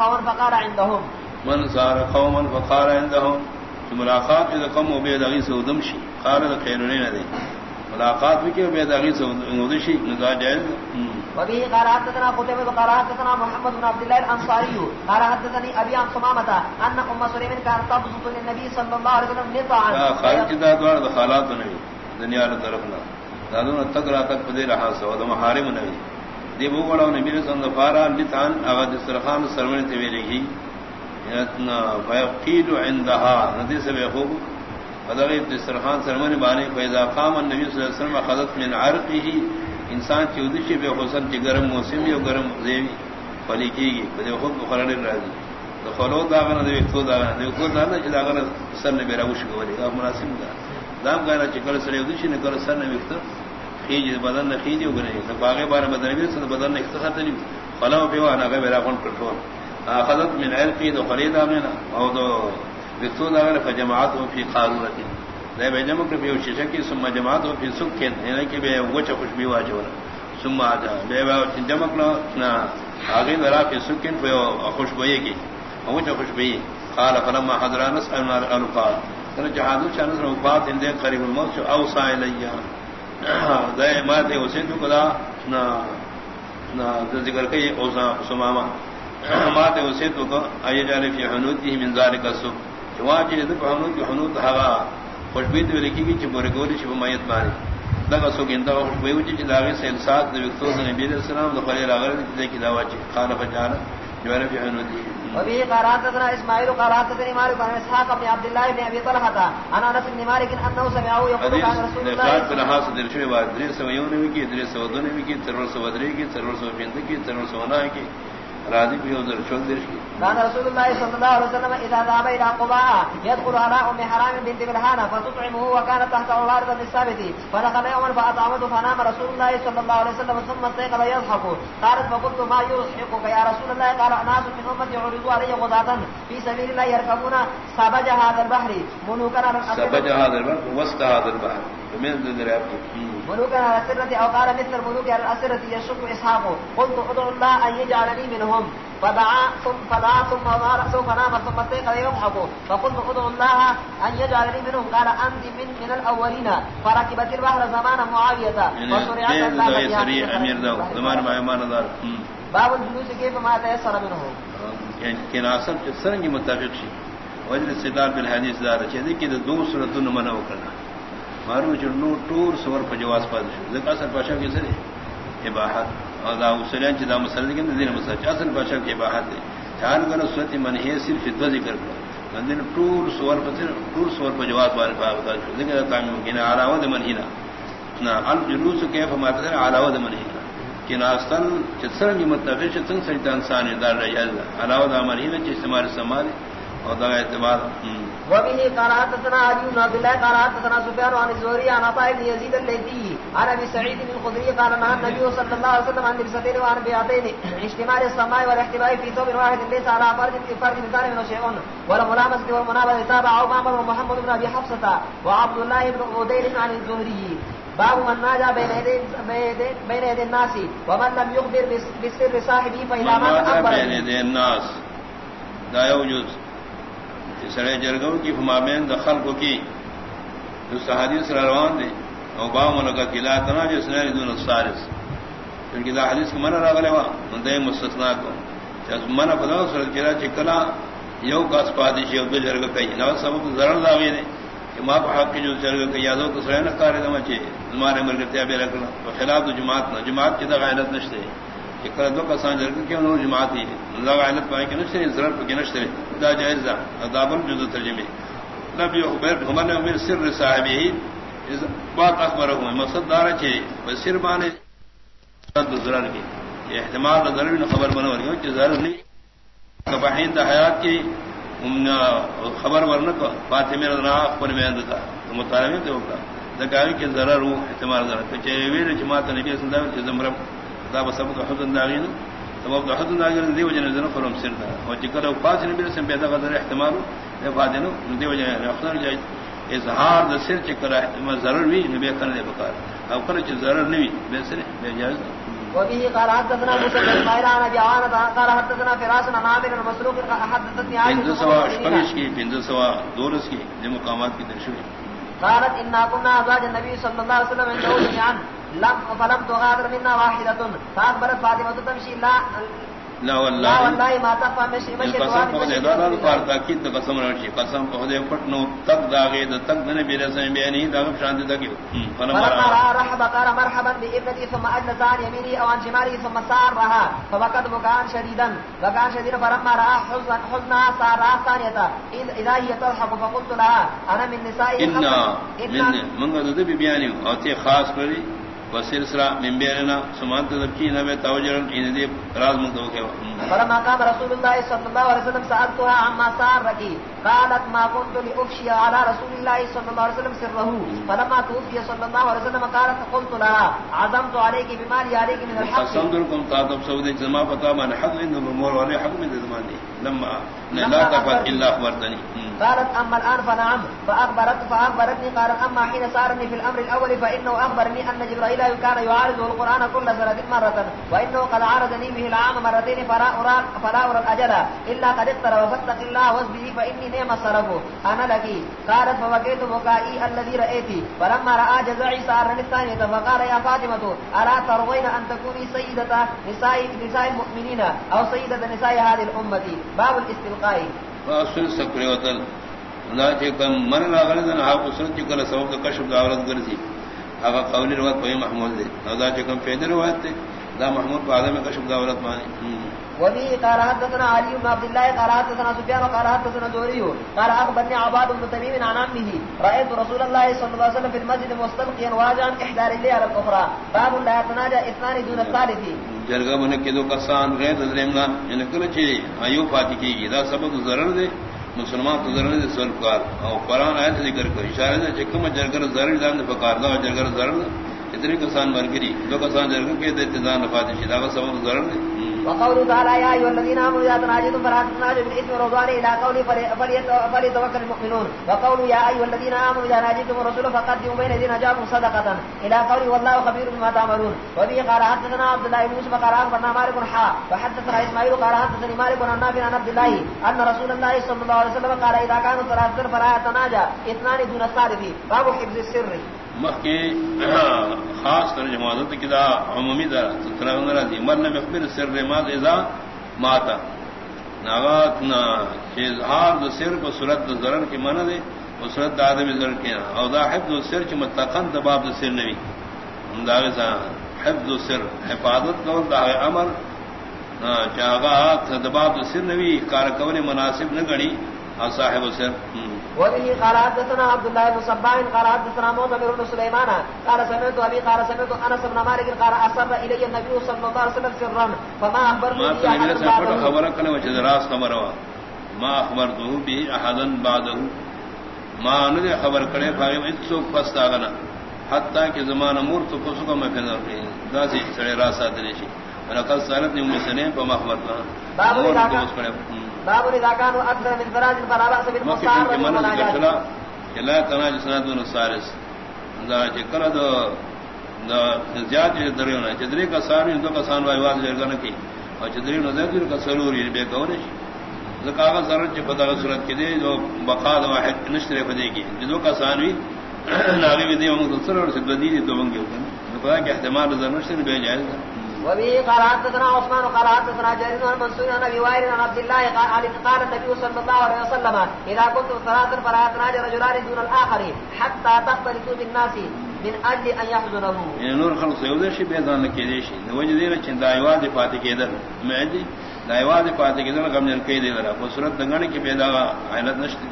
قوم فقال عندهم. من زار قوما فقال عندهم. ملاقات اذا قوم وبيد غيث ودمشي قال خيرين ندي ملاقات بك وبيد غيث ودمشي نزا جائز وبه قال حدثنا قتيبة قال حدثنا محمد بن عبد الله الأنصاري قال حدثني أبي عن صمامة أن أم سليم كانت تبسط للنبي صلى الله عليه وسلم نطعا. خالد كذا دوار دخالات نبي دنيا طرفنا دادون تک را تک پدے رہا سو. حارم نبی دی بو بڑا نبی نے سن فارا لتان اغا دسترخوان سرمن تے ویلے گی اتنا فیقید عندها ندی سے بے خوب فدغی دسترخوان سرمن بانے فیضا قام النبی صلی اللہ علیہ وسلم خذت من عرقه. انسان کی ادشی بے حسن کی گرم موسم یا گرم زیوی فلی کی گی فدی خوب بخرن راضی تو خلو داغنا دے تو داغنا دے کو داغنا چ داغنا سر نے میرا وش گوری اب مناسب دا دام گانا چکل سر ادشی نے کر سر نے وقت خیج بدن نہ خیج ہو گئے تو باغے بار بدن بھی سن بدن نے اختصاص نہیں فلا پیوا نہ میرا کون کنٹرول. اخذت من علقی تو خرید امنا او تو وقت داغنا فجماعت فی قارورتی دے بے جمع کے بیو شیشہ کی، ثم جماعت و پھر سکھ کے یعنی کہ بے وچ خوشبو واجو ثم اجا بے با جمع نہ اگے ذرا پھر سکھ کے خوش خوشبوئی کی. وچ خوشبوئی قال، فلما حضر انس ان القال کہ جہاد چن ربات اند قریب الموت او سائلیا دے ما دے اسے تو کلا نہ نہ ذکر کہ او سماما۔ ما دے اسے تو کہ ائی جانے فی حنوتی من ذالک السب جواب جے تو حنوت حنوت ہوا۔ خوشبوئی تو لکھی گی چھ بورے گولی چھ میت ماری لگا سو گندا خوشبوئی وچ چھ داغے سے انصاف دے وقت نبی علیہ السلام دو خلیل اگر دے کی دعوا چھ خان فجانا جو ہے فہنو دی وبه قرات ذنا اسماعيل قرات ذنا مالك بن اسحاق بن عبد الله بن ابي طلحه انا انس بن مالك انه سمعه يقول عن رسول الله قال بن حاس درشوی بعد درس سویون کی درس سودن کی ترور سودری کی ترور سو بنت کی ترور سونا کی راضی بھی ادھر چھوڑ دے كان رسول الله صلى الله عليه وسلم اذا ذهب الى قباء يدخل على ام حرام بنت ملحانه فتطعمه وكان تحت عمارة الثابت فدخل يوما فاطعمته فنام رسول الله صلى الله عليه وسلم ثم استيقظ يضحك. قالت فقلت ما يضحكك يا رسول الله قال ناس من امتي عرضوا علي غضاة في سبيل الله يركبون سبج هذا البحر. ملوكا على سبج هذا البحر وسط هذا البحر. من ذراب ملوكا على السرة او قال مثل الملوك على الاسرة يشك اسحاق قلت ادعو الله ان يجعلني منهم. فدعا ثم فدعا ثم ظهر سوف نام ثم استيقظ يضحك. فقلت ادعو الله ان يجعلني منهم. قال انت من من الاولين فركبت البحر زمان وسرعت ما دار باب الجلوس كيف ما تيسر منه؟ کہ ناصر سرنگ متفق شي وجد استدلال بالحديث دار چه کہ دو صورتوں منع کرنا مارو چنو ٹور سور پر جواز پاد شو ذکر اثر پاشا کے سرے اباحت. اور دا اسلیان چدا مسل کے دین مسل اصل پاشا کے اباحت ہے چار گنا سوتی من ہے صرف دو ذکر کرو مندن ٹور سور پر ٹور سور پر جواز بار پا بتا شو ذکر تا کہ نہ علاوہ دے من ہینا نہ الجلوس کیف ما تھا علاوہ دے من ہینا کہ ناستن چسرن کی متفق چتن سجدہ انسان دار رہا علاوہ دے من ہینا چ استعمال استعمال اور دا اعتبار۔ وبه قال حدثنا علي بن عبد الله قال حدثنا سفيان عن الزهري عن عطاء بن يزيد الليثي عن ابي سعيد بن الخدري قال نهى النبي صلى الله عليه وسلم عن لبستين وعن بيعتين اشتمال السماء والاحتباء في ثوب واحد ليس على فرد فرد مثال من شيء ولا ملامسة والمنابذة تابعه معمر ومحمد بن ابي حفصة وعبد الله بن عدير عن الزهري باب من ناجا بين يدي الناس ومن لم يخبر بسر صاحبه فإذا مات أخبر بين يدي الناس۔ لا يوجد سڑے جرگوں کی فمامین دخل کو کی جو حدیث روان دے، او با ملکا کلا تنا جو سنیر دون السارس کیونکہ دا حدیث کو منع راگلے وا مندے مستثناء کو۔ چاہت منع پدا سرد کلا چکلا یو کا سپادش یو دو جرگ کئی۔ نو سبب ضرر داوی نے کہ ما پا حق کی جو جرگ کئی، یادو تو سرین کاری دما چے زمانے مرگتیا بے رکھنا خلاف دو جماعت نا، جماعت کی دا غیلت نشتے۔ کہ دو کسان جرگ کی انہوں جماعت ہی اللہ غیلت پائے کہ نشتے ضرر پکی نشتے دا جائز دا دابن جو ترجمے۔ نبی اخبر عمر نے امیر سر صاحبی اس بات اخبر ہوں مقصد دار چھے بس سر بانے ضرر کی۔ یہ احتمال ضرر نے خبر بنا ورگا کہ ضرر نہیں۔ کبحین دا حیات کی خبر ورنہ کو فاطمہ رضی اخبر میں اندتا مطالبہ تے ہوگا دکاوی کہ ضرر ہو، احتمال ضرر۔ کہ چے ویل جماعت نبی صلی اللہ علیہ وسلم دا بسبب حسن داغین سبب دا حسن داغین دی وجہ نظر فرم سر دا اور جکر او پاس نبی سے پیدا قدر احتمال ہے فاضل دی وجہ اختر جائے اظہار دا سر چکر احتمال ضرر بھی نبی کرنے بکار او کر چ ضرر نہیں بے سر بے جائز وبه قال حدثنا موسى بن اسماعيل عن عوانة قال حدثنا فراس عن عامر المسروق حدثتني پنج سوا عائشة شپگش کی پنج سوا دورس کی جو مقامات کی درشوی قالت إنا كنا أزواج النبي صلى الله عليه وسلم عنده جميعا. لم فلم تغادر منا واحدة فأخبرت فاطمة تمشي لا لا لا والله والله ما مشي مشي قسم په دې دا کار تاکید د قسم راشي قسم په دې پټ نو تک داغه د تک نه بیره سم بیانی دا شان دي دګي فلما رأى رحب قال مرحبا بابنتي ثم عن يمينه أو عن ثم سارها بكاء شديدا بكاء شديدا فلما رأى حزن حزنها سارها ثانية إذا هي تضحك فقلت لها أنا من نسائي ان من او ته خاص کړی وسیر سرا منبرنا سمانت دکی نہ میں توجہ ان دی راز من تو کہ فلما قام رسول الله صلى الله عليه وسلم سألتها عما صار لك قالت ما كنت لأفشي على رسول الله صلى الله عليه وسلم سره. فلما توفي صلى الله عليه وسلم قالت قلت لها عزمت عليك بما لي عليك من الحق. قسم دركم تعطب سعود جما فتا من حق ان الامور ولا حق من زماني لما لا تفعل الا اخبرتني قالت اما الان فنعم فاخبرت فاخبرتني قالت اما حين سارني في الامر الاول فانه اخبرني ان جبرائيل كان يعارض القران كل سنه مره وانه قد عارضني به العام مرتين فلا ارى فلا ارى الاجل الا قد اقترب فاتق الله واصبري فاني نعم الصرف انا لك. قالت فبكيت بكائي الذي رايت فلما راى جزعي سارني الثانيه فقال يا فاطمه الا ترضين ان تكوني سيده نساء نساء المؤمنين او سيده نساء هذه الامه باب الاستلقاء فاصل سکڑے وتل لا کہ کم من راغل دن آپ سنت کلا سبب کشف دعوت کرتی اگر قول روایت کوئی محمود دے ادا کہ کم فیدر روایت تے دا محمود بعد میں کشف دعوت مانی وبه قال حدثنا علي بن عبد الله قال حدثنا سفيان قال حدثنا زهري قال اخبرني عباد بن تميم عن عمه رايت رسول الله صلى الله عليه وسلم في المسجد مستلقيا واجعا احدى رجليه على الاخرى باب لا يتناجى اثنان دون الثالث۔ جرگا بن کے دو کسان غیر ذریمنا یعنی کل چی ایو فاتی کی گی دا سبب ضرر دے۔ مسلمان تو ضرور دے سر کار. او قرآن آیت ذکر کر، اشارہ دے چکم جرگر ضرور دان دے فقار دا جرگر ضرور اتنے کسان مرگری، دو کسان جرگر کے دے تزان فاتی شی دا سبب ضرور دے وقوله تعالى يا ايها الذين امنوا اذا تناجيتم فلا تتناجوا بالاثم والعدوان الى قوله فليتوكل المؤمنون. وقوله يا ايها الذين امنوا اذا ناجيتم الرسول فقدموا بين يدي نجاكم صدقه الى قوله والله خبير بما تعملون. وبه قال حدثنا عبد الله بن يوسف قال اخبرنا مالك حا وحدثنا اسماعيل قال حدثني مالك عن نافع عن عبد الله ان رسول الله صلى الله عليه وسلم قال اذا كانوا ثلاثه فلا يتناجى اثنان دون الثالث. باب حفظ السر. مخی خاص ترجمہ حضرت کدا عمومی دا سترہ دی مرن مخبر سر مات اذا ماتا۔ ناغات نا چیز ہار دو سر کو صورت دو ضرر کی من دے وہ صورت دا آدمی ضرر کی او دا حفظ سر چی متقن دا باب دو سر نوی۔ دا غیسا حفظ سر حفاظت کون دا غی عمر چاگا دا باب دو سر نوی کارکون مناسب نگنی۔ صاحب سر۔ ہم۔ وبه قال حدثنا عبد الله بن صباح قال حدثنا معتمر بن سليمان قال سمعت ابي قال سمعت انس بن مالك قال اصر الي النبي صلى الله عليه وسلم سرا فما اخبرني تنبي سفر خبر كن وجه راس خبر ما اخبرته به احدا بعده. ما ان خبر کرے فایم اتسو فاستاغنا حتى کہ زمانہ مور تو فسق میں پھر داسی سڑے راس ادری شي انا قال سالت ام سنين فما اخبرتها باب باب اذا كانوا اكثر من فراج فلا باس بالمصار والمناجات. لا تناج سند النصارس دا چکر دو دا زیاد دریونا چدری کا سان دو کا سان وای واز جرگن کی. اور چدری نو دیر کا سلوری بے کورش زکاغ ضرورت چ پتہ صورت کی دے جو بقا دو واحد نشتر پدے کی. دو کا سانوی ناوی بھی دے ہم دوسرے اور سے بدی دو منگے تو کہ احتمال نشتر بے جائز وبه قال حدثنا عثمان قال حدثنا جرير عن منصور عن ابي وائل عن عبد الله قال قال النبي صلى الله عليه وسلم اذا كنتم ثلاثا فلا يتناجى رجلان دون الاخر حتى تختلطوا بالناس من اجل ان يحزنه يعني یعنی نور خلق يوده شي بيدان كيدي شي وجه دي چندا ايواد فاتي كيدن میں جی دایواد فاتي كيدن غم جن كيدي درا صورت دنگن کی پیدا عینت نشتی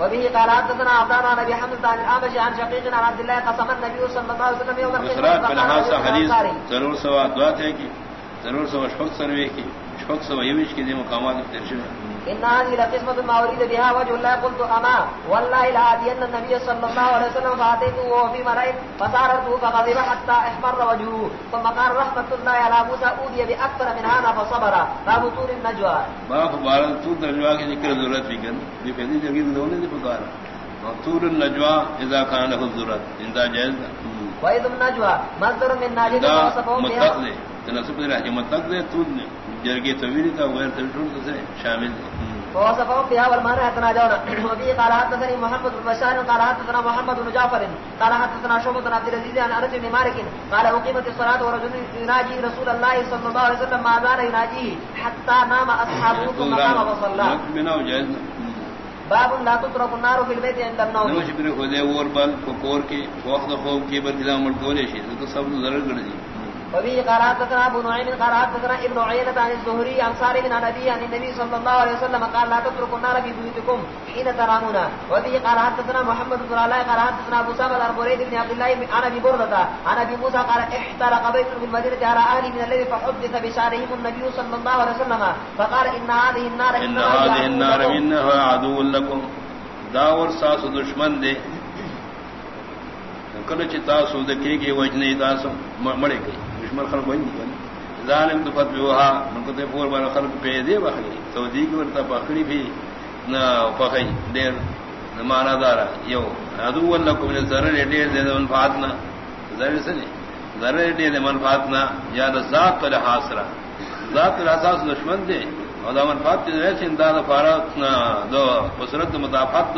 وبه قال حدثنا عبدان عن ابي حمد عن الامش عن شقيق عن عبد الله قسم النبي صلى الله عليه وسلم يوم القيامه فلهذا حديث ضرور سوا دعات ہے کہ ضرور سوا شفق سروے کی شفق سوا یوش کی دی مقامات ترشم ان هذه لقسمه ما اريد بها وجه الله قلت اما والله لا ادي ان النبي صلى الله عليه وسلم فاتيته وهو في مرائد فصارته فغضب حتى احمر وجهه ثم قال رحمه الله على موسى اودي باكثر من هذا فصبر باب طول النجوى باب بارد طول النجوى کی ذکر ضرورت بھی کن یہ پہلی جگہ دونوں نے پکارا طول النجوى اذا كان له ضرورت ان جائز واذ النجوى مصدر من ناجد وصفه متصل تناسب مطلب دے تو جرگے طویل تا غیر تلٹون سے شامل يتناجون وفيه قال حدثني محمد بن بشار قال حدثنا محمد بن جعفر قال حدثنا شعبة بن عبد العزيز عن انس بن مالك قال اقيمت الصلاة ورجل يناجي رسول الله صلى الله عليه وسلم ما زال يناجيه حتى نام اصحابه ثم قام فصلى. بنا وجائز باب لا تترك النار في البيت عند النوم. اور بل وقت خوف کی شی. تو سب ضرر کر دی. وبه قرات تنا ابو نعيم قرات تنا ابن عيينة عن الزهري عن صالح بن نبي عن النبي صلى الله عليه وسلم قال لا تتركوا النار في بيوتكم حين ترامون وبه قرات تنا محمد بن الله قرات تنا ابو سامد البريد بن عبد الله عن ابي بردة عن ابي موسى قال احترق بيت في المدينة على اهل من الذي فحدث بشارهم النبي صلى الله عليه وسلم. فقال ان هذه النار ان هذه النار انها عدو لكم. داور ساس دشمن دے. کل چتا سو دکھے گی وجنے تاسو مڑے گئی دشمن خلق وہی نہیں ظالم تو فتوی وہا من کو تے پور بار خلق پہ دے بخری۔ تو دی کی ورتا بخری بھی نہ فخی دیر مانا دارا یو ادو لکم من ضرر دیر دے منفعتنا ضرر سے نہیں۔ ضرر دیر دے منفعتنا یا ذات پر حاصرہ ذات پر اساس دشمن دے۔ اور دا منفعت دے چنتا دا فارات دو بصرت مضافات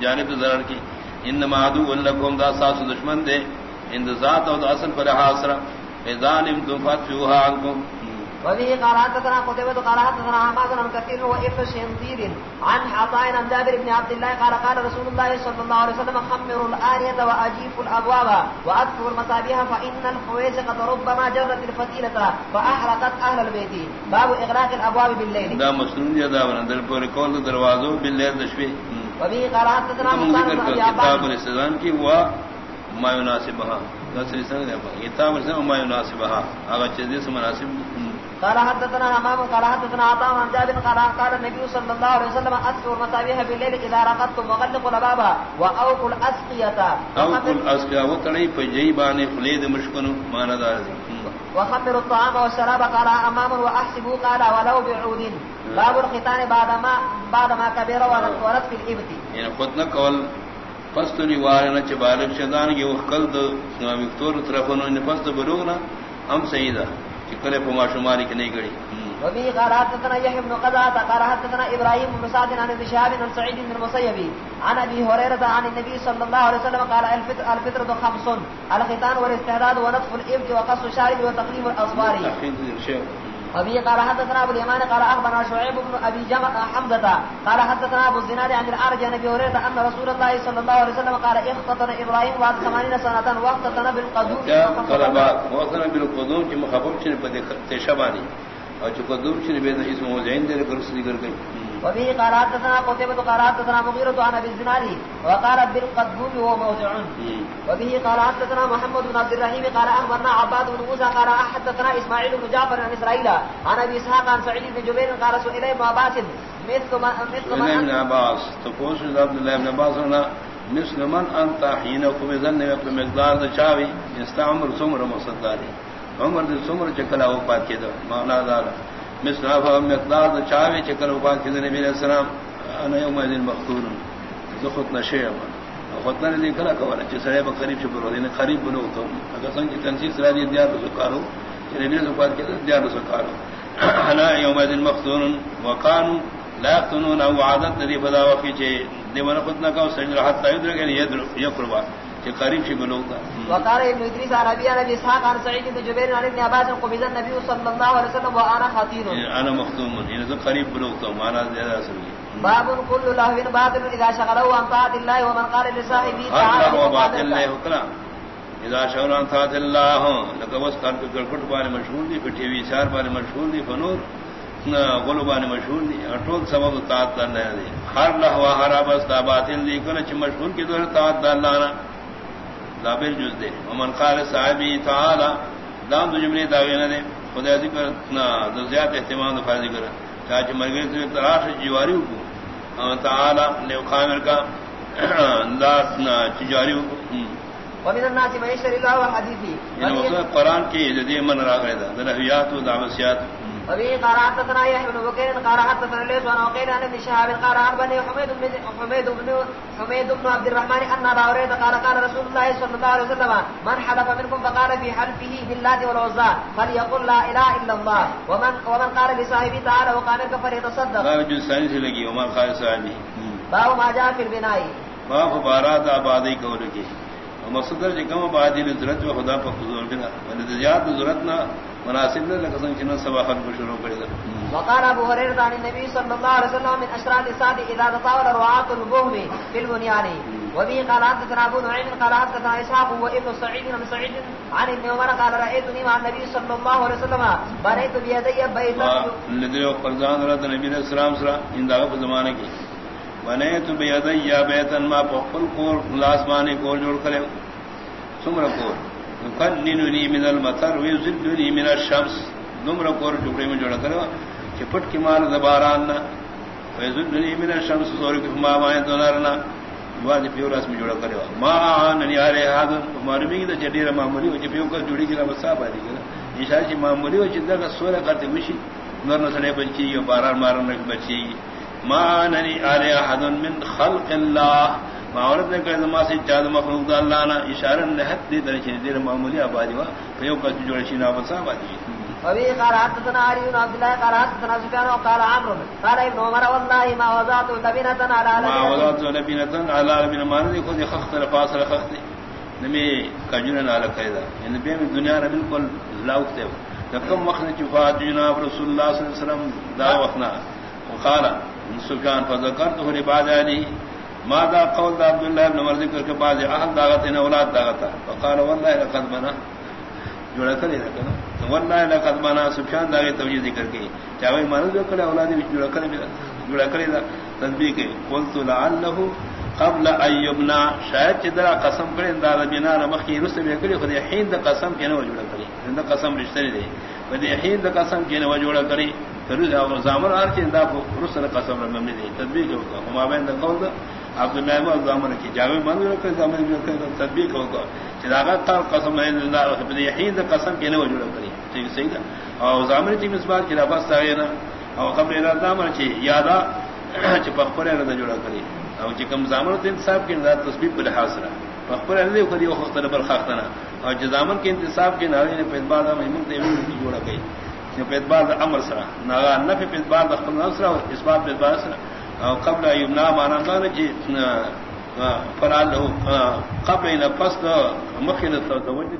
جانب ضرر کی۔ انما عدو لکم، دا اساس دشمن دے۔ ان ذات اور اصل پر حاصرہ ظالم تم فتوها عنكم. وبه قال حدثنا قتيبة قال حدثنا حماد بن كثير وابن شنطير عن عطاء عن جابر بن عبد الله قال قال رسول الله صلى الله عليه وسلم خمروا الآنية وأجيفوا الأبواب وأكفوا المصابيح فإن الفويسقة ربما جرت الفتيلة فأحرقت أهل البيت. باب إغلاق الأبواب بالليل. دا مسلم دي دا ورندل پور کول دروازو بالليل دشوي وبه قال حدثنا مصطفى بن ابي کتاب عباس. الاستئذان کی ہوا ما يناسبها. نصر سنگ دے کتاب الاستئذان ما يناسبها اگر چیز سے مناسب قال حدثنا امام قال حدثنا عطاء عن جابر قال قال النبي صلى الله عليه وسلم اذكر المصابيح بالليل اذا رقدتم وغلقوا الباب واوقوا الاسقيه او کل اسکا وہ تڑی پجئی بانے خلید مشکن مانا دار دی. وخمروا الطعام والشراب قال امام واحسبوا قال ولو بعود باب الختان بعد ما بعد ما كبر ورد في الابت یعنی خود نہ کول پس تو وارنا چ بالغ شدان کی وکل دو وکتور طرفونو ان پس تو بلوغنا ہم سیدا کہ کرے پما شماری کی نہیں گڑی۔ وبه قال حدثنا يحيى بن قزعة قال حدثنا ابراهيم بن سعد عن ابن شهاب عن سعيد بن المسيب عن ابي هريرة عن النبي صلى الله عليه وسلم قال الفطر الفطرة خمس الختان والاستعداد ونطف الابد وقص الشارب وتقليم شیخ۔ ابي قال حدثنا ابو اليمان قال اخبرنا شعيب بن ابي جمع حمزه قال حدثنا ابو الزناد عن الارج عن ابي هريره ان رسول الله صلى الله عليه وسلم قال اختطن ابراهيم بعد 80 سنه واختطن بالقدوم طلبات وصل بالقدوم کی مخفف چن پدے تشبانی اور جو قدوم چن بے اس موزین دے کر سلی کر گئی۔ وبه قال حدثنا قتيبة قال حدثنا مغيرة عن ابي الزناد وقال بالقدوم وهو موضع. وبه قال حدثنا محمد بن عبد الرحيم قال اخبرنا عباد بن موسى قال حدثنا اسماعيل بن جعفر عن اسرائيل عن ابي اسحاق عن سعيد بن جبير قال سئل ابن عباس مثل ما مثل ابن ما عباس. تقوس عبد الله ابن عباس مثل من انت حين قم وقت مقدار دا چاوی استعمر سمر مصداری عمر دے سمر چکلا وفات کے دو مولا دار مقدار دا چاوی چکلا وفات کے نبی علیہ السلام انا یوم ذن مختور زخط نشیع خطنا نے کلا کوانا چھ سڑے با قریب شکر ہوئی قریب بنو تو اگر سنگ کی تنسیق سرا دی دیار سکارو چھ نبی علیہ وفات کے دیار سکارو انا یوم ذن مختور وقانو لا يقتنون او عادت ندی فدا وقی چے دیوان خود نہ کہ سجن حتا یدر کہ یدر یقربا کہ قریب شی بلوغ دا وقال ابن ادريس عن ابي عن اسحاق عن سعيد بن جبير عن ابن عباس قبض النبي صلى الله عليه وسلم وانا خطير انا مختوم ان ذو قریب بلوغ تو مانا زیادہ اثر باب كل لهو باطل اذا شغله عن طاعه الله ومن قال لصاحبه تعالى وہ باطل نہیں حکنا اذا شوران تھا اللہ لگوس کر کے گڑپٹ بارے مشہور دی پٹھی ہوئی چار بارے مشہور دی فنور غلبان مشہور دی۔ اٹول سبب طاعت دی۔ ہر لہوا ہر ابس دا باطل دی کنا چ مشہور کی دور طاعت دلانا لابل جز دے. ومن قال صاحبی تعالی دام دو جملے داوی نہ دے خدا ذکر نہ دو زیادہ اہتمام دو فرض ذکر چاچ مرگے سے تلاش جواری کو تعالی نے خامر کا لا نہ تجاری کو ومن الناس من يشتري الله وحديثه یعنی قرآن کی جدی من را گئے تھا درحیات و دعوسیات وبه قال حدثنا يحيى بن بكير قال حدثنا ليس وانا وقيل عن ابن شهاب قال عن بني حميد بن حميد بن حميد بن عبد الرحمن ان ابا هريره قال قال رسول الله صلى الله عليه وسلم من حلف منكم فقال في حلفه بالله والعزى فليقل لا اله الا الله. ومن ومن قال لصاحبه تعالى وقال فليتصدق قال جو سانی سے لگی عمر خالد صاحبی باب ما جاء في البناء. باپ بارات آبادی کو لگی مقصد ہے کم آبادی نے ضرورت خدا پر حضور بنا ضرورت نہ مناسب نہ لگن چنا سبا خلق شروع کرے وقال ابو هريره عن النبي صلى الله عليه وسلم من اشراط الساعه اذا تطاول رعاه البهم في البنيان. وبه قال حدثنا ابو نعيم قال حدثنا اسحاق وابن سعيد بن سعيد عن ابن عمر قال رايتني مع النبي صلى الله عليه وسلم بنيت بيدي بيتا الذي قرضان رد النبي صلى الله عليه وسلم ان دعوه زمانه کی بنيت بيدي بيتا ما بقل قول الاسمان کو جوڑ کرے سمر کو کنننی من المطر ویزدنی من الشمس. نمر کور ٹکڑے میں جوڑا کرو کہ پٹ کی مال دباران نہ ویزدنی من الشمس سور کی ما مائیں دونارنا واد پیو راس میں جوڑا کرو ما ان یارے ہاد معلومی دا جڈیر معمولی وچ پیو کر جوڑی کی بسا بادی کرا اشارہ چ معمولی وچ دا کا سورہ کرتے مشی نور نسلے بچی یہ باران مارن رکھ بچی ما اننی ارے احد من خلق اللہ معورت نے کہا زما سے چاد مخلوق دا اللہ نا اشارہ نہت دی درچ دیر معمولی آبادی وا پیو کا جوڑ چھ نا بسا آبادی وبه قال حدثنا علي بن عبد الله قال حدثنا سفيان وقال عمرو قال ابن عمر والله ما وضعت لبنة على ما وضعت لبنة على لبنة ما ندي خذ خخت الفاصل خخت نمی کجنا على قاعده ان بے میں دنیا نے بالکل لاوت ہے کم وقت نے وفات جناب رسول اللہ صلی اللہ علیہ وسلم دا وقتنا وقال سفيان فذكرته لبعض علي ماذا قول عبد الله بن عمر ذکر کے بعد اہل دعوت نے اولاد دعوت فقال والله لقد بنا جوڑا کرے رکھنا والله لقد بنا سفیان داغے توجیہ ذکر کی۔ چاہے مان جو کرے اولاد بھی جوڑا کرے جوڑا کرے تنبیہ کے قلت لعله قبل ایبنا شاید چدرا قسم کرے انداز بنا رمخی رسل کرے خود حین قسم کے نہ جوڑا کرے اند قسم رشتہ دے۔ ودی حین قسم کے نہ جوڑا کرے کرے زامر ار کے انداز رسل قسم رمم دے۔ تنبیہ کے ہما بین قول عبد اللہ و زامن کی جاوے من رکھ زامن میں کہ تطبیق ہوگا چراغا تھا، قسم ہے زندہ رب یحید قسم کے نہ وجود کری. ٹھیک صحیح ہے اور زامن کی اس بات کی رفس ہے نا. اور قبل ارادہ من چھ یادا چ پخپر ارادہ جوڑا کری. اور چ کم زامن دین صاحب کی ذات تسبیح پر حاصل پخپر ارادہ کری او وقت پر خاطنا اور جزامن کے انتصاب کے نارے نے پیت بعد میں من تے جوڑا گئی کہ پیت بعد امر سرا. نہ نفی پیت بعد خپل نصر اور اس بات پیت بعد او قبل یمنا مانا کان جی فرال قبل نفس مخنت توجہ